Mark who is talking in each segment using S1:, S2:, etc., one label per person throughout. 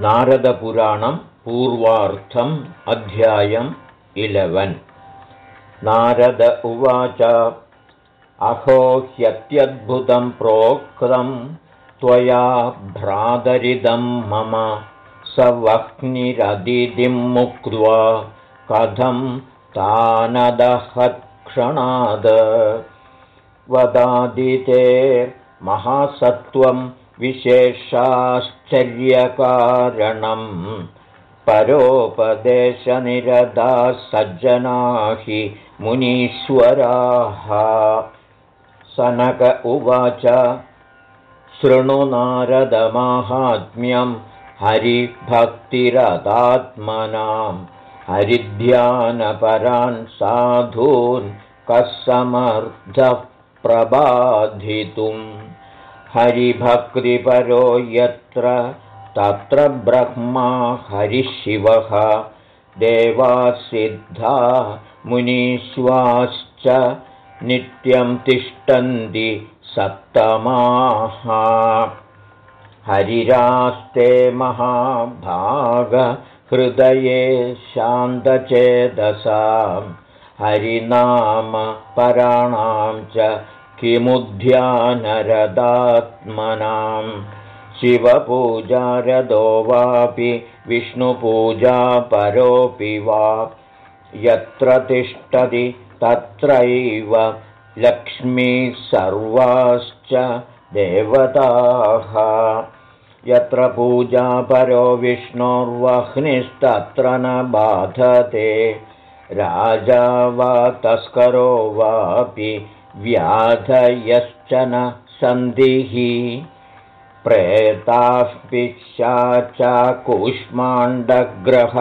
S1: नारदपुराणं पूर्वार्थम् अध्यायम् इलेवन्। नारद उवाच अहो ह्यत्यद्भुतं प्रोक्तं त्वया भ्रातरिदं मम। स वह्निरदितिं मुक्त्वा कथं तानदहत्क्षणाद वदादिते महासत्त्वं विशेषाश्चर्यकारणम् परोपदेशनिरदा सज्जना हि मुनीश्वराः। सनक उवाच शृणुनारदमाहात्म्यं हरिभक्तिरदात्मनां हरिध्यानपरान् साधून् कः समर्थः प्रबाधितुम् हरिभक्तिपरो यत्र तत्र ब्रह्मा हरिशिवः देवासिद्धा मुनीश्वाश्च नित्यं तिष्ठन्ति सप्तमाः। हरिरास्ते महाभागहृदये शान्तचेदसां हरिनाम पराणां च किमुध्यानरदात्मनां शिवपूजारदो वापि विष्णुपूजापरोऽपि वा। यत्र तिष्ठति तत्रैव लक्ष्मीः सर्वाश्च देवताः। यत्र पूजापरो विष्णोर्वह्निस्तत्र न बाधते। राजा वा तस्करो वापि व्याधयश्च न सन्धिः। प्रेताः पिशाचाकूष्माण्डग्रह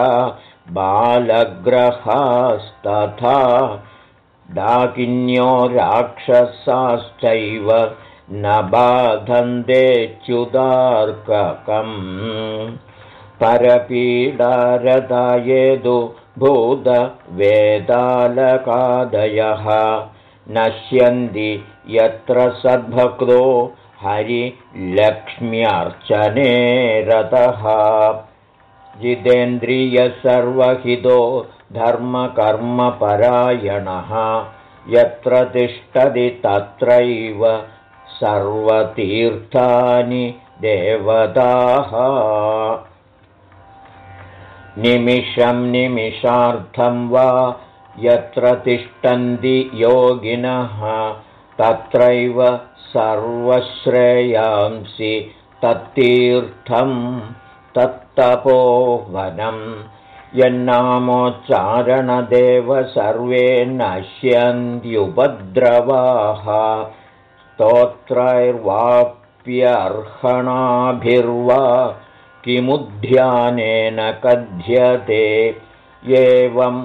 S1: बालग्रहास्तथा डाकिन्यो राक्षसाश्चैव न बाधन्तेच्युदार्ककम् परपीडारदायेदु भूतवेदालकादयः नश्यन्ति यत्र सद्भक्तो हरिलक्ष्म्यर्चने रतः। जितेन्द्रियसर्वहितो धर्मकर्मपरायणः यत्र तिष्ठति तत्रैव सर्वतीर्थानि देवताः। निमिषं निमिषार्थं वा यत्र तिष्ठन्ति योगिनः तत्रैव सर्वश्रेयांसि तत्तीर्थं तत्तपोवनं। यन्नामोच्चारणदेव सर्वे नश्यन्त्युपद्रवाः स्तोत्रैर्वाप्यर्हणाभिर्वा किमुध्यानेन कथ्यते। एवं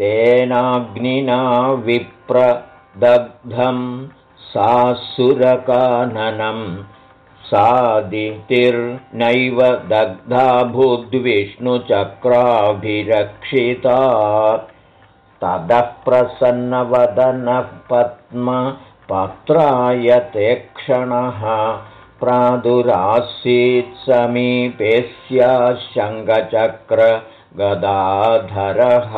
S1: तेनाग्निना विप्रदग्धं सासुरकाननं सादितिर्नैव दग्धाभूद्विष्णुचक्राभिरक्षिता ततः प्रसन्नवदनः पद्मपत्रायते क्षणः प्रादुरासीत् समीपे स्याशङ्गचक्रगदाधरः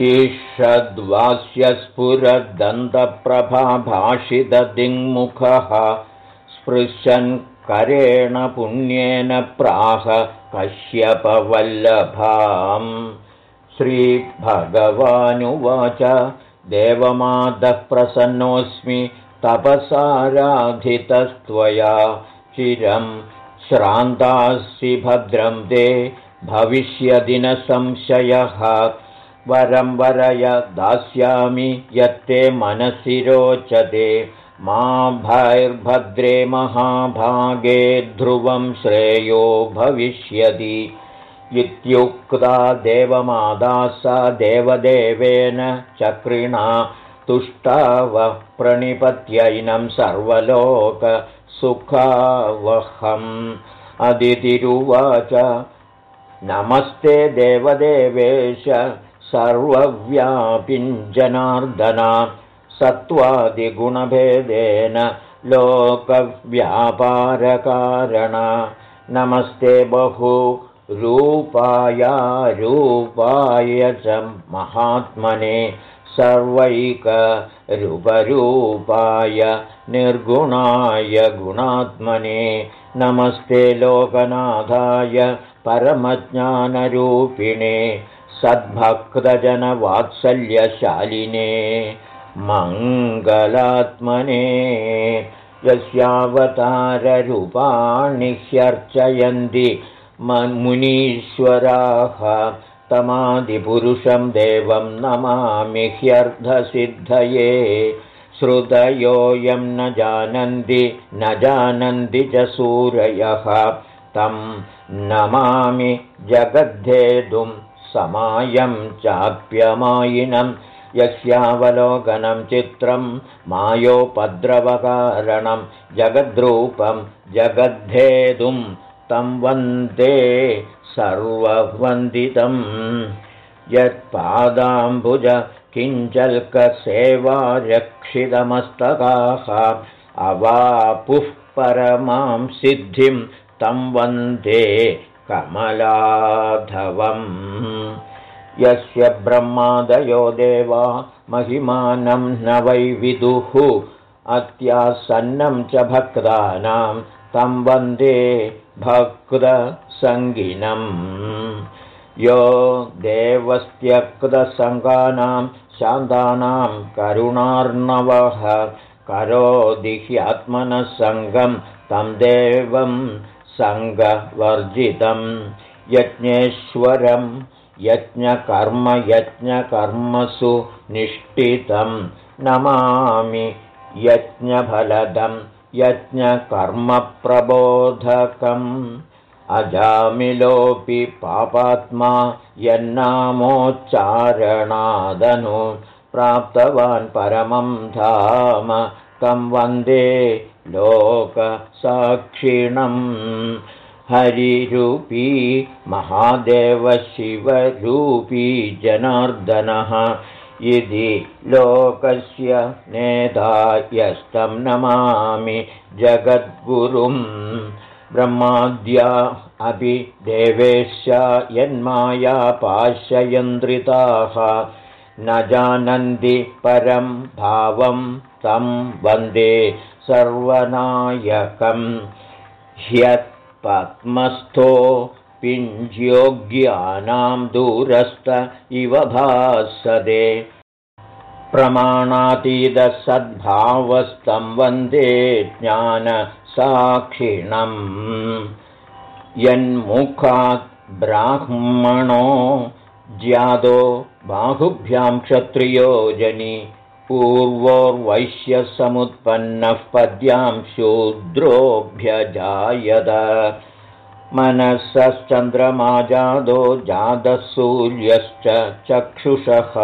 S1: ईषद्वास्यस्फुरदन्तप्रभाभाषितदिङ्मुखः स्पृशन् करेण पुण्येन प्राह कश्यपवल्लभाम्। श्रीभगवानुवाच देवमादः प्रसन्नोऽस्मि तपसाराधितस्त्वया। चिरं श्रान्तासि भद्रं ते भविष्यदि न संशयः वरं वरय दास्यामि यत्ते मनसि रोचते। मा भैर्भद्रे महाभागे ध्रुवं श्रेयो भविष्यति। इत्युक्ता देवमादासा देवदेवेन चक्रिणा तुष्टाव प्रणिपत्यैनं सर्वलोकसुखावहम्। अदितिरुवाच। नमस्ते देवदेवेश सर्वव्यापिञ्जनार्दना सत्त्वादिगुणभेदेन लोकव्यापारकारण। नमस्ते बहु रूपाय च महात्मने सर्वैकरूपरूपाय निर्गुणाय गुणात्मने। नमस्ते लोकनाथाय परमज्ञानरूपिणे सद्भक्तजनवात्सल्यशालिने मङ्गलात्मने यस्यावताररूपाणि ह्यर्चयन्ति मुनीश्वराः। तमादिपुरुषं देवं नमामि ह्यर्धसिद्धये। श्रुतयोऽयं न जानन्ति न जानन्ति च सूरयः। तं नमामि जगद्धेतुं समायं चाप्यमायिनं यस्यावलोकनं चित्रं मायोपद्रवकारणं जगद्रूपं जगद्धेतुं तं वन्दे सर्ववन्दितम् यत्पादाम्बुज किञ्चल्कसेवारक्षितमस्तकाः अवापुः परमां सिद्धिं तं वन्दे कमलाधवम्। यस्य ब्रह्मादयो देवा महिमानं न वै विदुः। अत्यासन्नं च भक्तानां तं वन्दे भक्तसङ्गिनम् यो देवस्त्यक्तसङ्गानां शान्तानां करुणार्णवः। करोदिह्यात्मनः सङ्गं तं देवं सङ्गवर्जितं यज्ञेश्वरं यज्ञकर्मयज्ञकर्मसु निष्ठितं। नमामि यज्ञफलदं यज्ञकर्मप्रबोधकम्। अजामिलोऽपि पापात्मा यन्नामोच्चारणादनु प्राप्तवान् परमं धाम। तं वन्दे लोकसाक्षिणम्। हरिरूपी महादेवशिवरूपी जनार्दनः। इति लोकस्य नेता यस्तं नमामि जगद्गुरुं ब्रह्माद्या अपि देवेश यन्माया पाश्ययन्द्रिताः न जानन्ति परं भावं तं वन्दे सर्वनायकं ह्यत्पद्मस्थो पिञ्ज्योग्यानां दूरस्थ इव भासदे। प्रमाणातीतसद्भावस्तं वन्दे ज्ञानसाक्षिणम्। यन्मुखात् ब्राह्मणो ज्यादो बाहुभ्यां क्षत्रियो जनि पूर्वोर्वैश्यसमुत्पन्नः पद्यां शूद्रोऽभ्यजायत। मनसश्चन्द्रमाजादो जातः सूर्यश्च चक्षुषः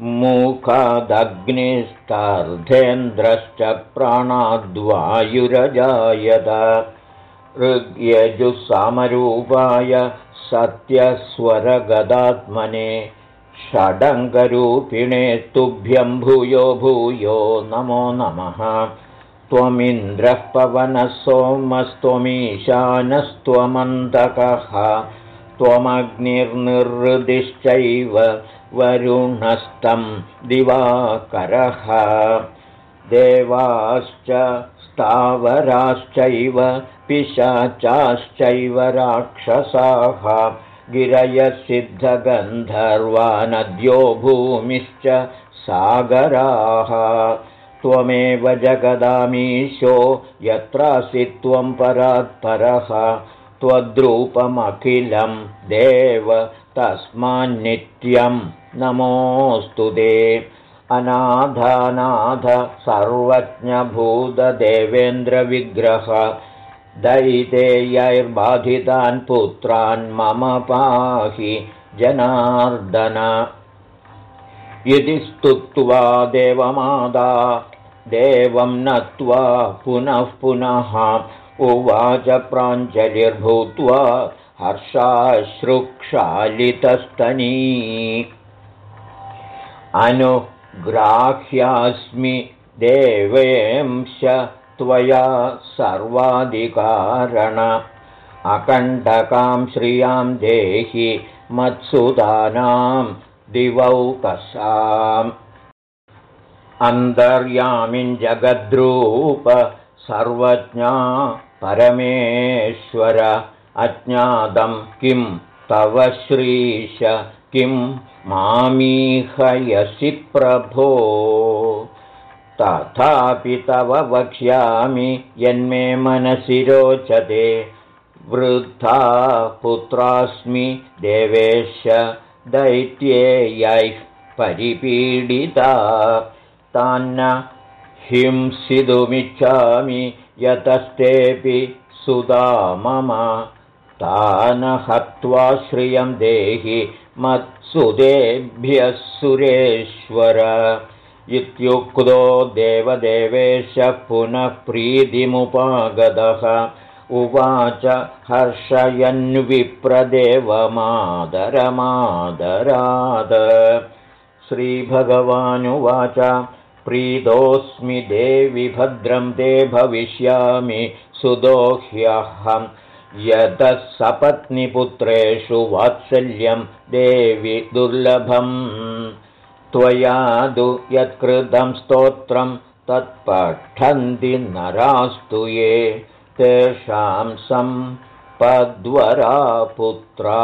S1: मुखादग्निस्तार्धेन्द्रश्च प्राणाद्वायुरजायत। ऋग्यजुःसामरूपाय सत्यस्वरगदात्मने षडङ्गरूपिणे तुभ्यं भूयो भूयो नमो नमः। त्वमिन्द्रः पवनः सोमस्त्वमीशानस्त्वमन्तकः। त्वमग्निर्निर्हृदिश्चैव वरुणस्तं दिवाकरः। देवाश्च स्थावराश्चैव पिशाचाश्चैव राक्षसाः गिरयसिद्धगन्धर्वानद्यो भूमिश्च सागराः। त्वमेव जगदामीशो यत्रासि त्वं परात्परः। त्वद्रूपमखिलं देव तस्मान्नित्यं। नमोऽस्तु ते अनाथानाथ सर्वज्ञभूतदेवेन्द्रविग्रह दैतेयैर्बाधितान् पुत्रान् मम पाहि जनार्दन। यदि स्तुत्वा देवमादा देवं नत्वा पुनः पुनः उवाच प्राञ्जलिर्भूत्वा हर्षाश्रुक्षालितस्तनी। अनुग्राह्यास्मि देवेंश त्वया सर्वाधिकारण। अकण्डकां श्रियां देहि मत्सुदानां दिवौकसाम् अन्तर्यामिन् जगद्रूप सर्वज्ञा परमेश्वर। अज्ञातं किं तव श्रीश किं मामीहयसि प्रभो तथापि तव वक्ष्यामि यन्मे मनसि रोचते। वृद्धा पुत्रास्मि देवेश दैत्येयैः परिपीडिता। तान्न हिंसितुमिच्छामि यतस्तेऽपि सुधा मम। तान् हत्वा श्रियं देहि मत्सुदेभ्यः सुरेश्वर इत्युक्तो देवदेवेश पुनः प्रीतिमुपागतः। उवाच हर्षयन्विप्रदेवमादरमादराद। श्रीभगवानुवाच प्रीतोऽस्मि देवि भद्रं ते भविष्यामि सुदोह्यहं यतः सपत्निपुत्रेषु वात्सल्यं देवि दुर्लभम् त्वया यत्कृतं स्तोत्रं तत्पठन्ति नरास्तु ये तेषां सम्पद्वरा पुत्रा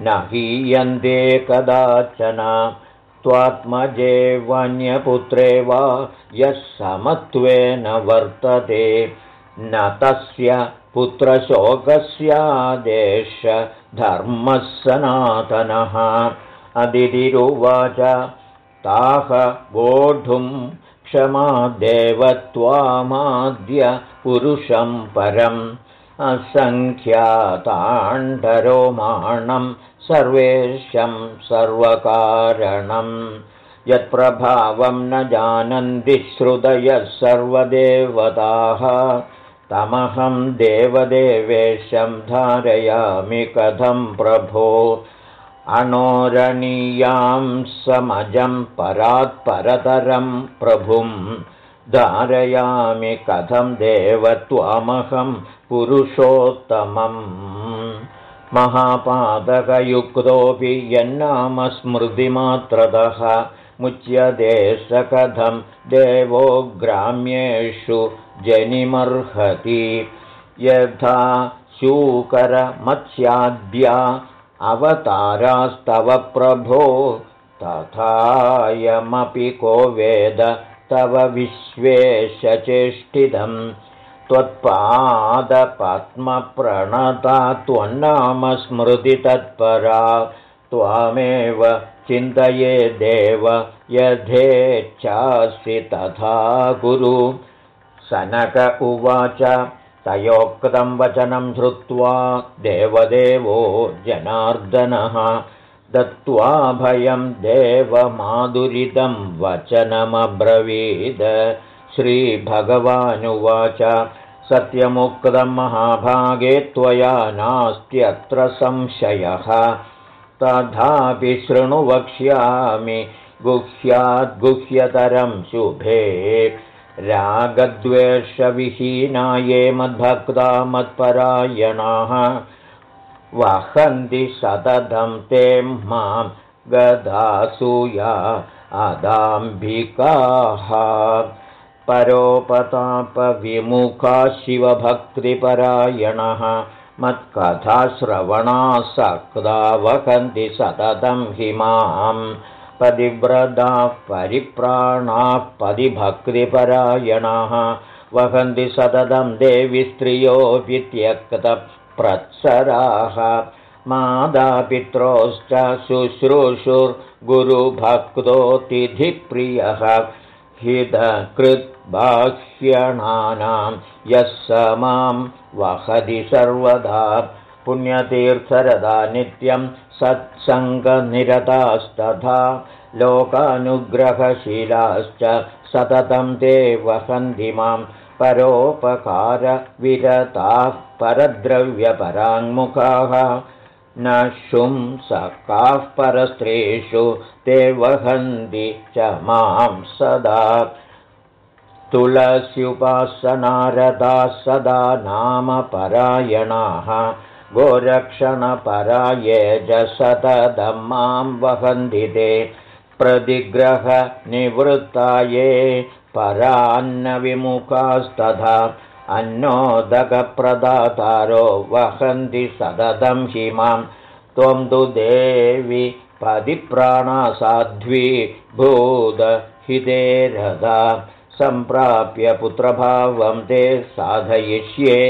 S1: न हीयन्ते कदाचन त्वात्मजे वन्यपुत्रे वा यः समत्वेन वर्तते न तस्य पुत्रशोकस्यादेश धर्मः सनातनः। अदितिरुवाच ताह वोढुं क्षमा देवत्वामाद्य पुरुषं परम् असङ्ख्याताण्डरोमाणं सर्वेशं सर्वकारणं यत्प्रभावं न जानन्ति श्रुतयः सर्वदेवताः। तमहं देवदेवेशं धारयामि कथं प्रभो अणोरणीयां समजं परात्परतरं प्रभुं। धारयामि कथं देवत्वामहं पुरुषोत्तमम्। महापादकयुक्तोऽपि यन्नामस्मृतिमात्रतः मुच्यते स कथं देवो ग्राम्येषु जनिमर्हति। यथा शूकरमत्स्याद्या अवतारास्तव प्रभो तथायमपि को वेद तव विश्वेशचेष्टितम् त्वत्पादपद्मप्रणता त्वन्नाम स्मृतितत्परा त्वामेव चिन्तये देव यथेच्छासि तथा गुरु। सनक उवाच तयोक्तं वचनं श्रुत्वा देवदेवो जनार्दनः दत्त्वा भयं देवमाधुरितं वचनमब्रवीद। श्रीभगवानुवाच सत्यमुक्तं महाभागे त्वया नास्त्यत्र संशयः। तथापि शृणु वक्ष्यामि गुह्याद्गुह्यतरं शुभे रागद्वेषविहीना ये मद्भक्ता मत्परायणाः वहन्ति सततं ते मां गदासूया अदाम्बिकाः परोपतापविमुखा शिवभक्तिपरायणः मत्कथाश्रवणासक्ता वहन्ति सततं हि मां पदिव्रताः परिप्राणाः पदिभक्तिपरायणाः वहन्ति सततं देवि स्त्रियोऽपि त्यक्तप्रत्सराः मातापित्रोश्च शुश्रूषुर्गुरुभक्तोतिथिप्रियः हितकृत् बाह्यणानां यः स मां वहति सर्वदा पुण्यतीर्थरदा नित्यं सत्सङ्गनिरतास्तथा लोकानुग्रहशीलाश्च सततं ते वहन्ति मां परोपकारविरताः परद्रव्यपराङ्मुखाः न शुं सकाः परस्त्रीषु ते वहन्ति च मां सदा। तुलस्युपासनारदाः सदा नामपरायणाः गोरक्षणपराये च सततं मां वहन्ति ते प्रतिग्रहनिवृत्ताये परान्नविमुखास्तथा अन्नोदकप्रदातारो वहन्ति सततं हि मां त्वं तु देवि पदिप्राणासाध्वी भूदहिते रदा सम्प्राप्य पुत्रभावं ते साधयिष्ये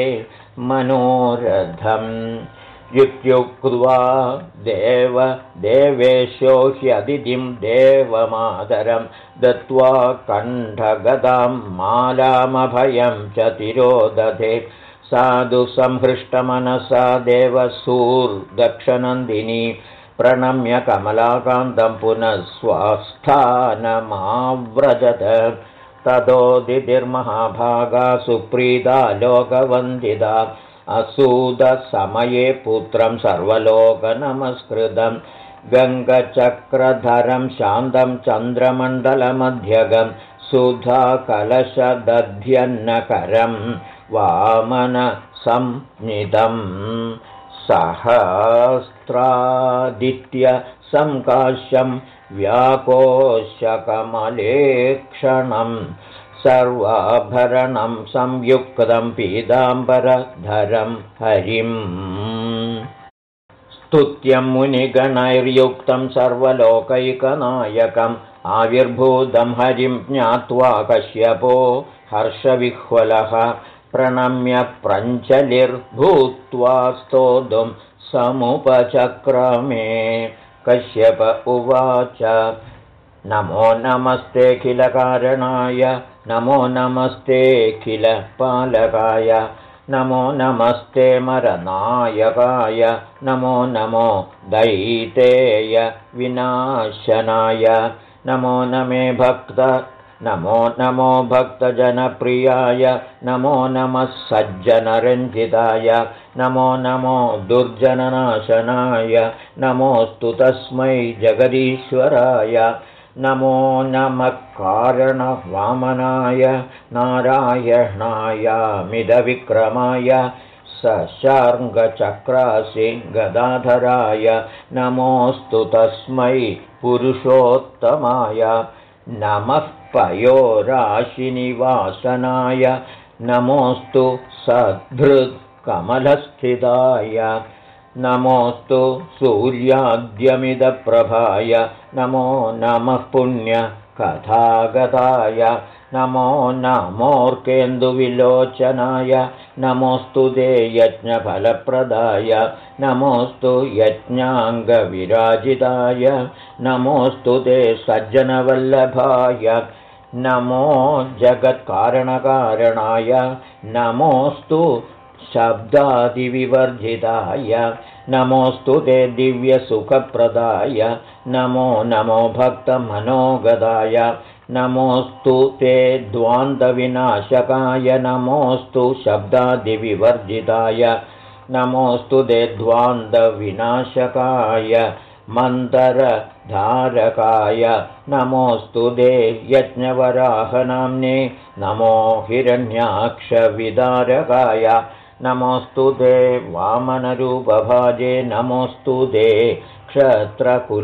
S1: मनोरथम्। इत्युक्त्वा देव देवेशो ह्यदितिं देवमादरं दत्त्वा कण्ठगदां मालामभयं च तिरोदधे। साधु संहृष्टमनसा देवसूर्दक्षनन्दिनी प्रणम्य कमलाकान्तं पुनः स्वस्थानमाव्रजत ततोदितिर्महाभागा सुप्रीता लोकवन्दिता असूदसमये पुत्रं सर्वलोकनमस्कृतं गङ्गचक्रधरं शान्तं चन्द्रमण्डलमध्यगं सुधाकलशदध्यन्नकरं वामनसंनिधम् सहस्रादित्यसङ्काश्यं व्याकोशकमलेक्षणं सर्वाभरणं संयुक्तं पीताम्बरधरं हरिम्। स्तुत्यं मुनिगणैर्युक्तं सर्वलोकैकनायकम् आविर्भूतं हरिं ज्ञात्वा कश्यपो हर्षविह्वलः प्रणम्य प्रञ्चलिर्भूत्वा स्तोतुं समुपचक्रमे कश्यप उवाच। नमो नमस्तेऽखिलकारणाय नमो नमस्तेऽखिलपालकाय नमो नमस्ते मरनायकाय नमो नमो दैतेय विनाशनाय नमो नमे भक्त नमो नमो भक्तजनप्रियाय नमो नमः सज्जनरञ्जिताय नमो नमो दुर्जननाशनाय नमोऽस्तु तस्मै जगदीश्वराय नमो नमः कारणवामनाय नारायणायामिदविक्रमाय सशार्ङ्गचक्रासि गदाधराय नमोऽस्तु तस्मै पुरुषोत्तमाय नमः पयोराशिनिवासनाय। नमोऽस्तु सधृत्कमलस्थिताय नमोऽस्तु सूर्याद्यमिदप्रभाय। नमो नमः पुण्यकथागताय नमो नमोऽर्केन्दुविलोचनाय नमोऽस्तु ते यज्ञफलप्रदाय नमोऽस्तु यज्ञाङ्गविराजिताय नमोऽस्तु ते सज्जनवल्लभाय नमो जगत्कारणकारणाय नमोऽस्तु शब्दादिविवर्जिताय नमोऽस्तु ते दिव्यसुखप्रदाय नमो नमो भक्तमनोगदाय नमोऽस्तु ते द्वान्दविनाशकाय नमोऽस्तु शब्दादिविवर्जिताय नमोऽस्तु ते द्वान्दविनाशकाय मन्दरधारकाय नमोऽस्तु दे यज्ञवराहनाम्ने नमो हिरण्याक्षविदारकाय नमोऽस्तु दे वामनरूपभाजे नमोऽस्तु दे क्षत्रकुलान्तकाय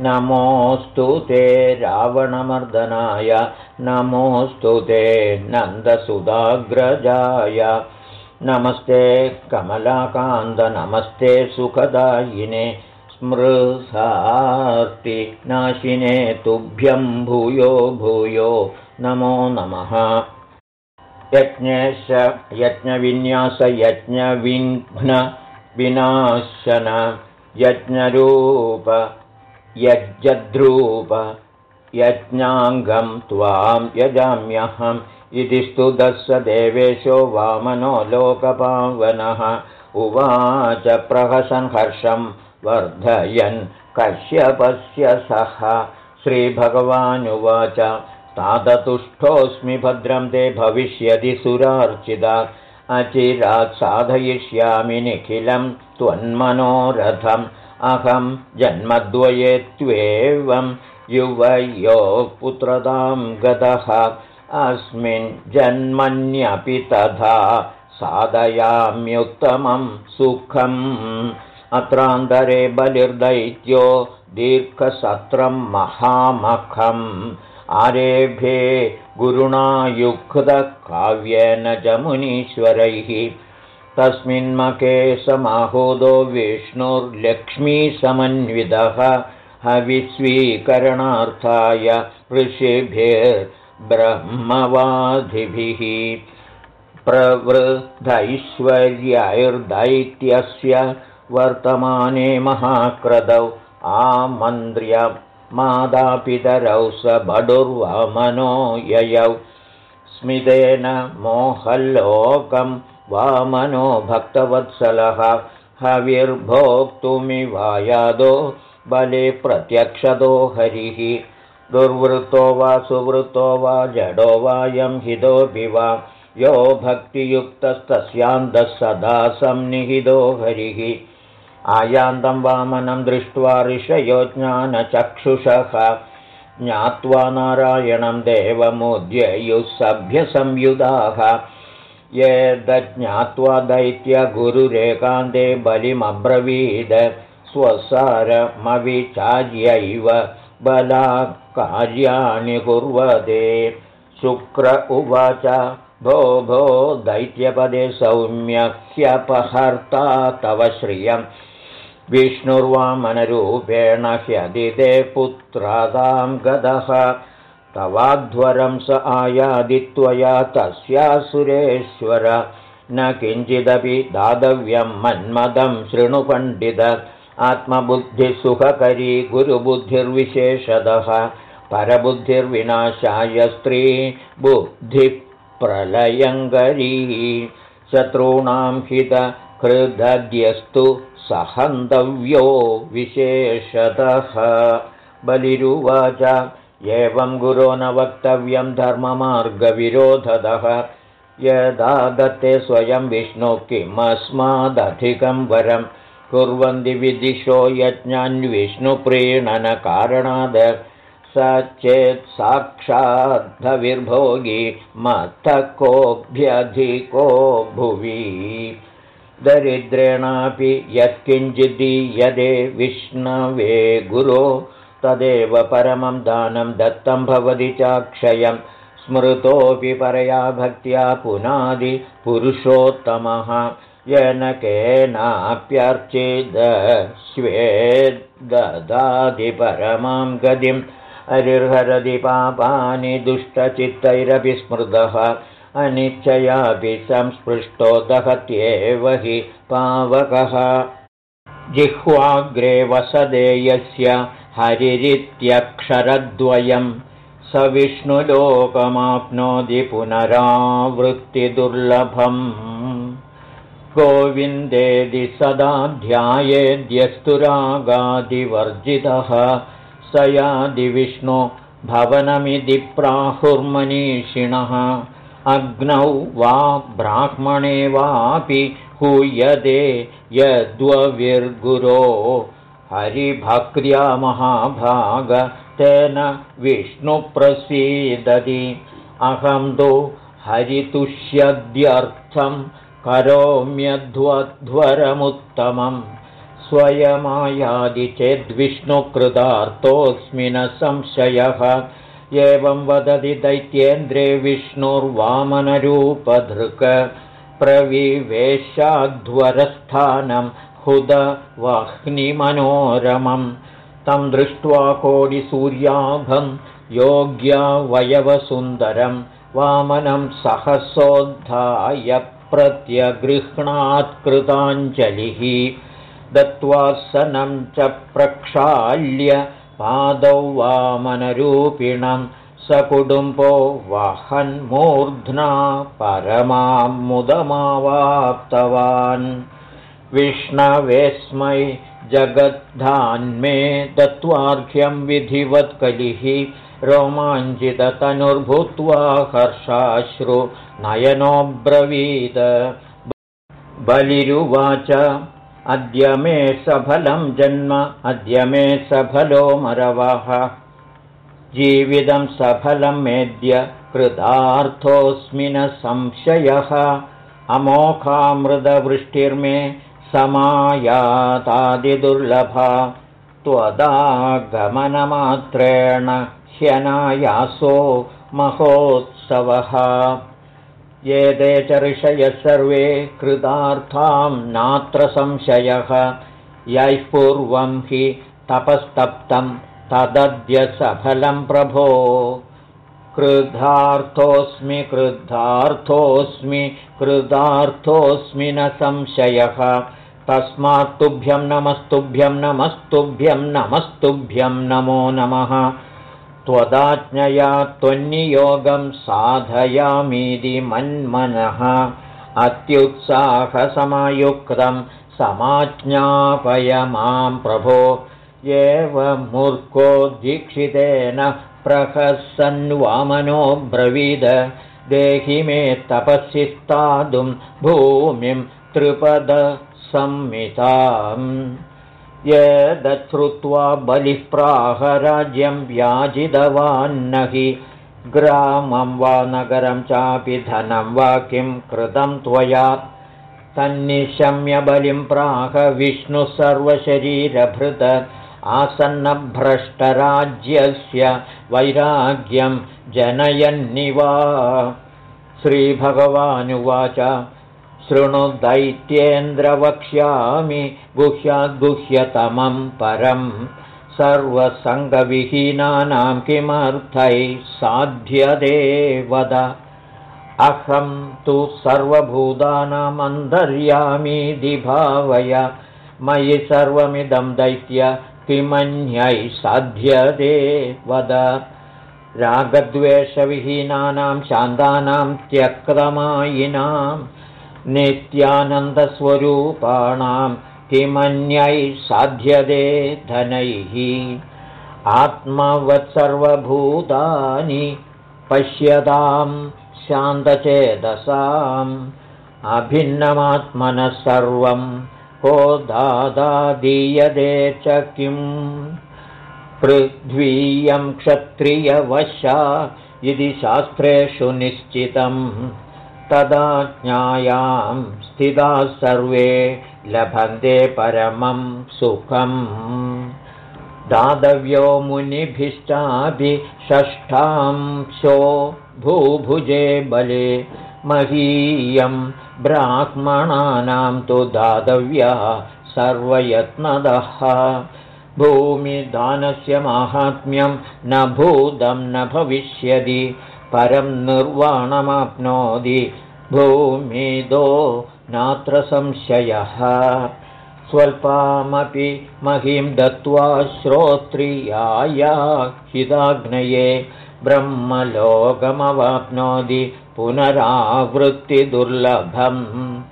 S1: नमोऽस्तु ते रावणमर्दनाय नमोऽस्तु ते नन्दसुधाग्रजाय। नमस्ते कमलाकान्त नमस्ते सुखदायिने स्मृसार्तिनाशिने तुभ्यं भूयो भूयो नमो नमः। यज्ञेश यज्ञविन्यासयज्ञविघ्नविनाशन यज्ञरूप यज्जद्रूप यज्ञाङ्गं त्वां यजाम्यहम् इति स्तुतः देवेशो वामनो लोकपावनः। उवाच प्रहसन् हर्षं वर्धयन् कश्यपस्य सः श्रीभगवानुवाच तादतुष्टोऽस्मि भद्रं ते भविष्यति सुरार्चिता। अचिरात् साधयिष्यामि निखिलं त्वन्मनोरथम् अहं जन्मद्वये त्वेवं युवयोः पुत्रतां गतः अस्मिन् जन्मन्यपि तथा साधयाम्युत्तमं सुखम्। अत्रान्तरे बलिर्दैत्यो दीर्घसत्रं महामखम्। आरेभे गुरुणा युक्तकाव्येन च मुनीश्वरैः तस्मिन्मके समाहोदो विष्णुर्लक्ष्मीसमन्वितः हविस्वीकरणार्थाय ऋषिभिर्ब्रह्मवादिभिः प्रवृद्धैश्वर्यैर्दैत्यस्य वर्तमाने महाक्रदौ आमन्त्र्य मादापितरौ स बडुर्वामनो ययौ स्मितेन मोहल्लोकं वामनो भक्तवत्सलः। हविर्भोक्तुमिवायादो बले प्रत्यक्षतो हरिः। दुर्वृत्तो वा सुवृत्तो वा जडो वायं हितोऽपि वा यो भक्तियुक्तस्तस्यान्तः सदा संनिहितो हरिः। आयान्तं वामनं दृष्ट्वा ऋषयो ज्ञानचक्षुषः ज्ञात्वा नारायणं देवमुद्ययुः सभ्यसंयुधाः ये दज्ञात्वा दैत्यगुरुरेकान्ते बलिमब्रवीद स्वसारमविचार्यैव बलाकार्याणि कुर्वते। शुक्र उवाच भो भो दैत्यपदे सौम्यह्यपहर्ता तव श्रियम्। विष्णुर्वामनरूपेण ह्यदिते पुत्रादां गदः तवाध्वरं स आयादित्वया तस्यासुरेश्वर न किञ्चिदपि दातव्यं मन्मदं शृणुपण्डित आत्मबुद्धिसुखकरी गुरुबुद्धिर्विशेषदः परबुद्धिर्विनाशाय स्त्रीबुद्धिप्रलयङ्करी शत्रूणां हितहृदद्यस्तु सहन्तव्यो विशेषतः। बलिरुवाच एवं गुरो न वक्तव्यं धर्ममार्गविरोधतः। यदा दत्ते स्वयं विष्णु किमस्मादधिकं वरं कुर्वन्ति विदिशो यज्ञान्विष्णुप्रीणनकारणाद् स चेत् साक्षाद्धविर्भोगी मत्तः कोऽभ्यधिको भुवि। दरिद्रेणापि यत्किञ्चिदीयदे विष्णवे गुरो तदेव परमं दानं दत्तं भवति चाक्षयं। स्मृतोऽपि परया भक्त्या पुनादिपुरुषोत्तमः येन केनाप्यर्चेदश्वेद्ददाति परमां गतिं हरिर्हरदि पापानि दुष्टचित्तैरपि स्मृतः। अनिच्छयापि संस्पृष्टो दहत्येव हि पावकः। जिह्वाग्रे वसदेयस्य हरिरित्यक्षरद्वयं स विष्णुलोकमाप्नोति पुनरावृत्तिदुर्लभम्। गोविन्देदि सदा ध्यायेद्यस्तुरागादिवर्जितः स यादिविष्णु भवनमिति प्राहुर्मनीषिणः। अग्नौ वा ब्राह्मणे वापि हूयते यद्वविर्गुरो हरिभक्र्या महाभाग तेन विष्णुप्रसीदति अहं तु हरितुष्यद्यर्थं करोम्यध्वध्वरमुत्तमं स्वयमायादि चेद्विष्णुकृतार्थोऽस्मि न संशयः। एवं वदति दैत्येन्द्रे विष्णुर्वामनरूपधृक। प्रविवेशाध्वरस्थानं हुदवाह्निमनोरमं तं दृष्ट्वा कोडिसूर्याभं योग्यावयवसुन्दरं वामनं सहसोद्धाय प्रत्यगृह्णात्कृताञ्जलिः दत्त्वा सनं च प्रक्षाल्य पादौ वामनरूपिणं। सकुटुम्बो वहन्मूर्ध्ना परमां मुदमावाप्तवान् विष्णवेस्मै जगद्धान्मे दत्त्वार्घ्यं विधिवत्कलिः हर्षाश्रु नयनोऽब्रवीद। बलिरुवाच अद्य मे सफलं जन्म अद्य मे सफलो मरवः। जीवितं सफलं मेद्य कृतार्थोऽस्मि न संशयः। अमोघामृतवृष्टिर्मे समायातादिदुर्लभा त्वदागमनमात्रेण ह्यनायासो महोत्सवः। एते च ऋषयः सर्वे कृतार्थां नात्र संशयः। यैः पूर्वं हि तपस्तप्तं तदद्य सफलं प्रभो कृधार्थोऽस्मि कृद्धार्थोऽस्मि कृतार्थोऽस्मि न संशयः। तस्मात्तुभ्यं नमस्तुभ्यं नमस्तुभ्यं नमस्तुभ्यं नमो नमः। त्वदाज्ञया त्वन्नियोगं साधयामीति मन्मनः। अत्युत्साहसमयुक्तं समाज्ञापय मां प्रभो। एवमूर्खो दीक्षितेन प्रहसन्वामनो ब्रवीद। देहि मे तपसि स्थातुं भूमिं त्रिपदसंमिताम्। यदश्रुत्वा बलिः प्राहराज्यं व्याजितवान्न हि ग्रामं वा नगरं चापि धनं वा किं कृतं त्वया। तन्निशम्य बलिं प्राह विष्णुः सर्वशरीरभृत आसन्नभ्रष्टराज्यस्य वैराग्यं जनयन्निवा। श्रीभगवानुवाच शृणु दैत्येन्द्रवक्ष्यामि गुह्याद्गुह्यतमं परम् सर्वसङ्गविहीनानां किमर्थैः साध्यते वद अहं तु सर्वभूतानामन्तर्यामीति भावय मयि सर्वमिदं दैत्य किमन्यै साध्यते वद। रागद्वेषविहीनानां शान्तानां त्यक्तमायिनाम् नित्यानन्दस्वरूपाणां किमन्यै साध्यते धनैः। आत्मवत्सर्वभूतानि पश्यतां शान्तचेतसाम् अभिन्नमात्मनः सर्वं को दादा दीयते च किम्? पृथ्वीयं क्षत्रियवशा इति शास्त्रेषु निश्चितम्। तदा ज्ञायां स्थिताः सर्वे लभन्ते परमं सुखम्। दातव्यो मुनिभिश्चापि षष्ठांशो भूभुजे बले महीयं ब्राह्मणानां तु दातव्यः सर्वयत्नदः। भूमिदानस्य माहात्म्यं न भूतं न भविष्यति परं निर्वाणमाप्नोति। भूमिदो नात्र संशयः। स्वल्पामपि महीं दत्त्वा श्रोत्रियाया हिताग्नये ब्रह्मलोकमवाप्नोति पुनरावृत्तिदुर्लभम्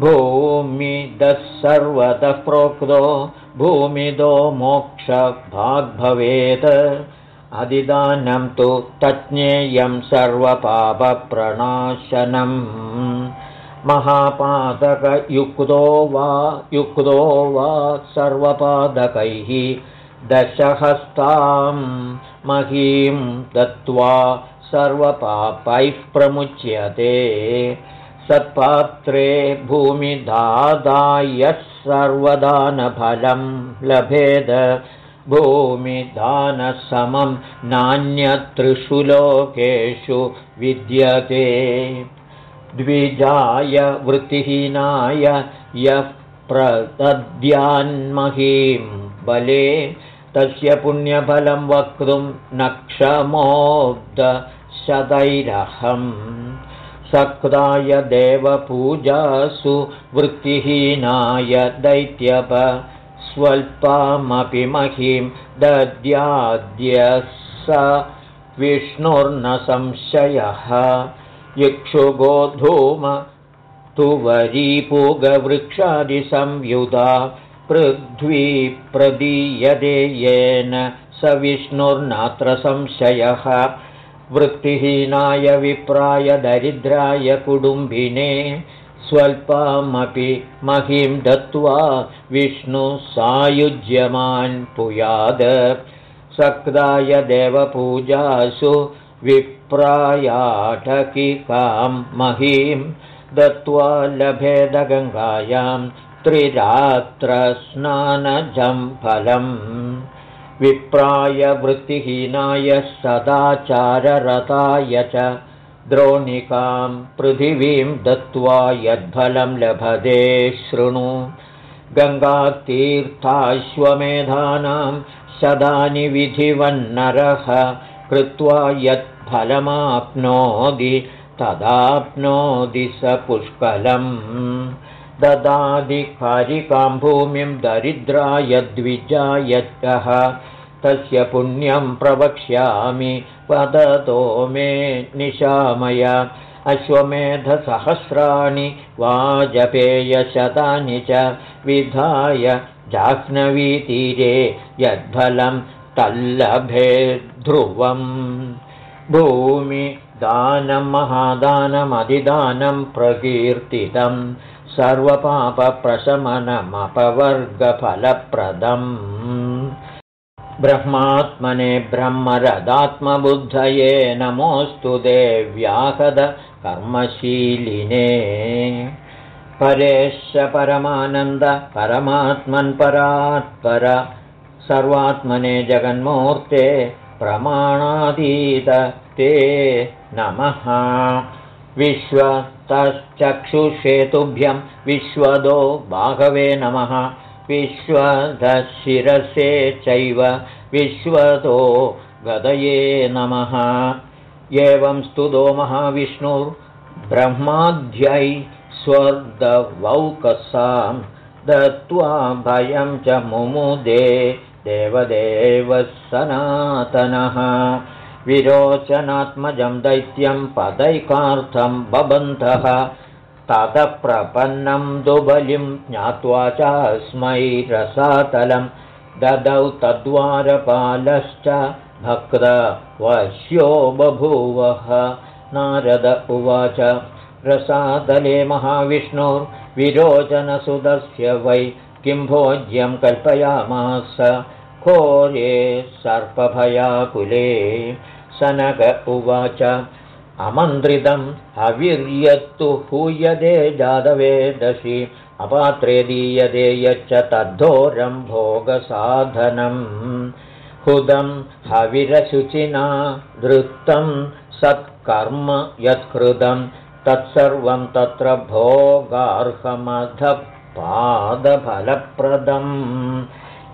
S1: भूमिदः सर्वतः प्रोक्तो भूमिदो मोक्षभाग्भवेत्। अधिदानं तु तज्ज्ञेयं सर्वपापप्रणाशनम्। महापादकयुक्तो वा युक्तो वा सर्वपादकैः दशहस्तां महीं दत्त्वा सर्वपापैः प्रमुच्यते। सत्पात्रे भूमिदादायः सर्वदानफलं लभेद। भूमिदानसमं नान्यत्रिषु लोकेषु विद्यते। द्विजाय वृत्तिहीनाय यः प्रदद्यान्महीं बले तस्य पुण्यफलं वक्तुं न क्षमोब्धशतैरहम् सक्ताय देवपूजासु वृत्तिहीनाय दैत्यप स्वल्पामपि महीं दद्याद्य स विष्णुर्न संशयः। इक्षुगोधूम तु वरीपूगवृक्षादिसंयुधा पृथ्वी प्रदीयते येन स विष्णुर्नात्र संशयः वृत्तिहीनाय विप्राय दरिद्राय कुटुम्बिने स्वल्पमपि महीं दत्त्वा विष्णुसायुज्यमान् पुयाद सक्दाय देवपूजासु विप्रायाटकिकां महीं दत्त्वा लभेदगङ्गायां त्रिरात्रस्नानजं फलम् विप्राय वृत्तिहीनाय सदाचाररताय च द्रोणिकां पृथिवीं दत्त्वा यद्फलं लभते शृणु। गङ्गातीर्थाश्वमेधानां शदानि विधिवन्नरः कृत्वा यत्फलमाप्नोति तदाप्नोति स पुष्कलम् ददादिकारिकां भूमिं दरिद्रायद्विजायः तस्य पुण्यं प्रवक्ष्यामि वदतो मे निशामय। अश्वमेधसहस्राणि वाजपेयशतानि च विधाय जाह्नवीतीरे यद्फलं तल्लभे ध्रुवम् भूमि दानं महादानमधिदानं प्रकीर्तितम् सर्वपापप्रशमनमपवर्गफलप्रदम्। ब्रह्मात्मने ब्रह्मरदात्मबुद्धये नमोऽस्तु देव्याहद कर्मशीलिने परेश परमानन्द परमात्मन्परात्पर सर्वात्मने जगन्मूर्ते प्रमाणातीत ते नमः विश्वतश्चक्षुषेतुभ्यं विश्वदो बाघवे नमः। विश्वदशिरसे चैव विश्वतो गदये नमः। एवं स्तुतो महाविष्णुर्ब्रह्माध्यै स्वर्दवौकसां दत्त्वा भयं च मुमुदे देवदेवः सनातनः विरोचनात्मजं दैत्यं पदैकार्थं बबन्धः। ततः प्रपन्नं दुबलिं ज्ञात्वा चास्मै रसातलं। ददौ तद्वारपालश्च भक्तवश्यो बभूवः। नारद उवाच रसातले महाविष्णुर्विरोचनसुदस्य वै किं भोज्यं कल्पयामास। खोरे सर्पभयाकुले सनक उवाच। अमन्त्रितं हविर्यत्तु हूयदे जादवेदसि अपात्रे दीयते यच्च तद्धोरं भोगसाधनम् हुदं हविरशुचिना धृत्तं सत्कर्म यत्कृतं तत्सर्वं तत्र भोगार्हमधपादफलप्रदम्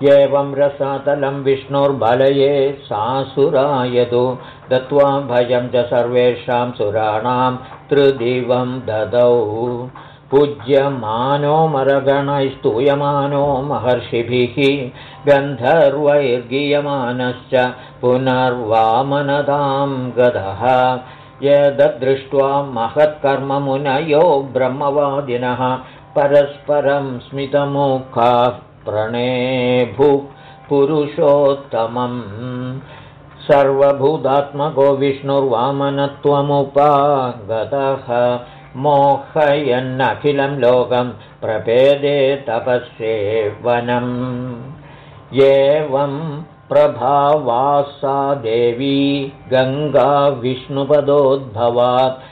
S1: एवं रसातलं विष्णुर्बलये सासुरायतु। दत्त्वा भयं च सर्वेषां सुराणां त्रिदिवं ददौ। पूज्यमानो मरगणैस्तूयमानो महर्षिभिः गन्धर्वैर्गीयमानश्च पुनर्वामनदां गदः। यदृष्ट्वा महत्कर्ममुनयो ब्रह्मवादिनः परस्परं स्मितमुखाः प्रणेभु पुरुषोत्तमम् सर्वभूतात्मको विष्णुर्वामनत्वमुपागतः मोहयन्नखिलं लोकं प्रपेदे तपस्ये वनम् एवं प्रभावासा देवी गङ्गा विष्णुपदोद्भवात्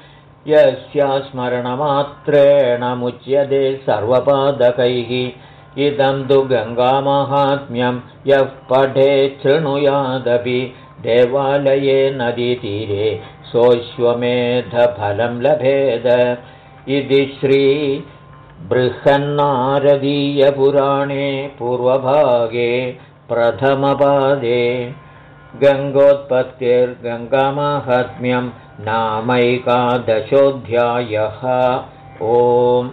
S1: यस्या स्मरणमात्रेण मुच्यते सर्वपादकैः इदं तु गङ्गामाहात्म्यं यः पठे शृणुयादपि देवालये नदीतीरे सोऽश्वमेधफलं लभेद। इति श्रीबृहन्नारदीयपुराणे पूर्वभागे प्रथमपादे गङ्गोत्पत्तिर्गङ्गामाहात्म्यं नामैकादशोऽध्यायः। ओम्